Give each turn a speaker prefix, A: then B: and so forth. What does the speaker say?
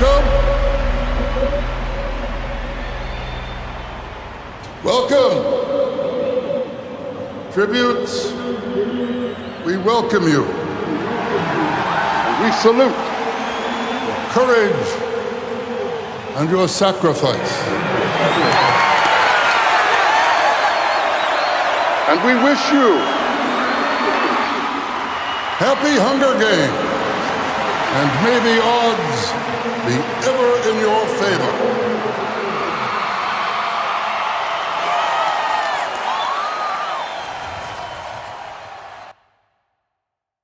A: Welcome. Welcome. Tributes, we welcome you. We salute your courage and your sacrifice. And we wish you happy Hunger Games and maybe all in your favor.